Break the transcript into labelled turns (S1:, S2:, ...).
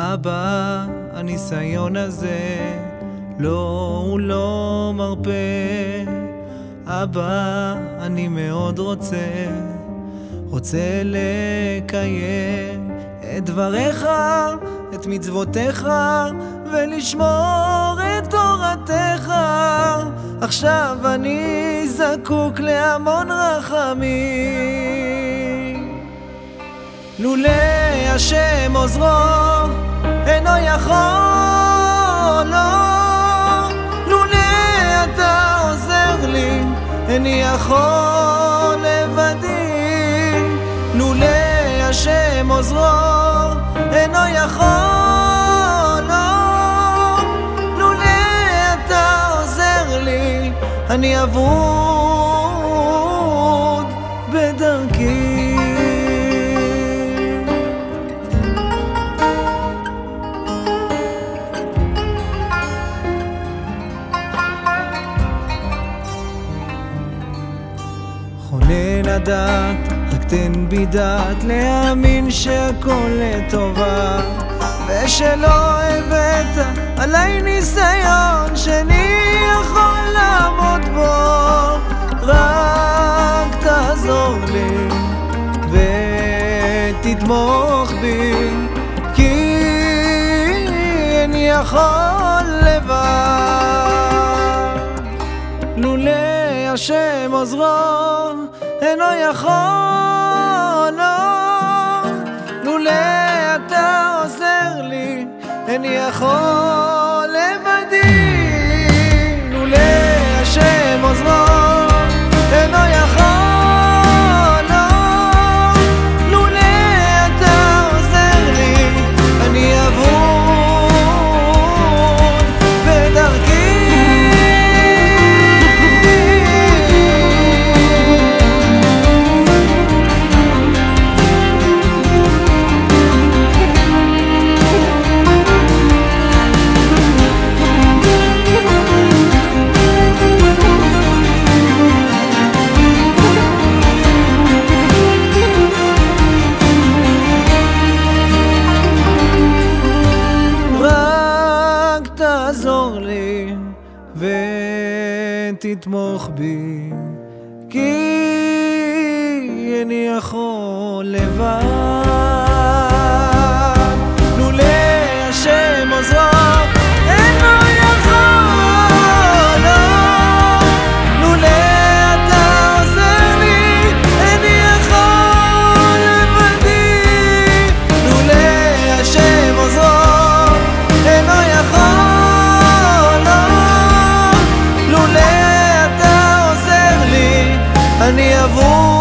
S1: אבא, הניסיון הזה לא, הוא לא מרפה. אבא, אני מאוד רוצה, רוצה לקיים את דבריך, את מצוותיך, ולשמור את תורתך. עכשיו אני זקוק להמון רחמים. לולא השם עוזרו, אינו יכול, לא. לולא אתה עוזר לי, איני יכול לבדי. לולא השם עוזרו, אינו יכול, לא. לולא אתה עוזר לי, אני אבוד הדעת, רק תן בי דעת להאמין שהכל לטובה. ושלא הבאת עליי ניסיון שאני יכול לעמוד בו. רק תעזור לי ותתמוך בי כי איני יכול לבד. לולא השם עוזרו אינו יכול, לא. לולא אתה עוזר לי איני יכול ותתמוך בי כי איני יכול לבד אני אבוד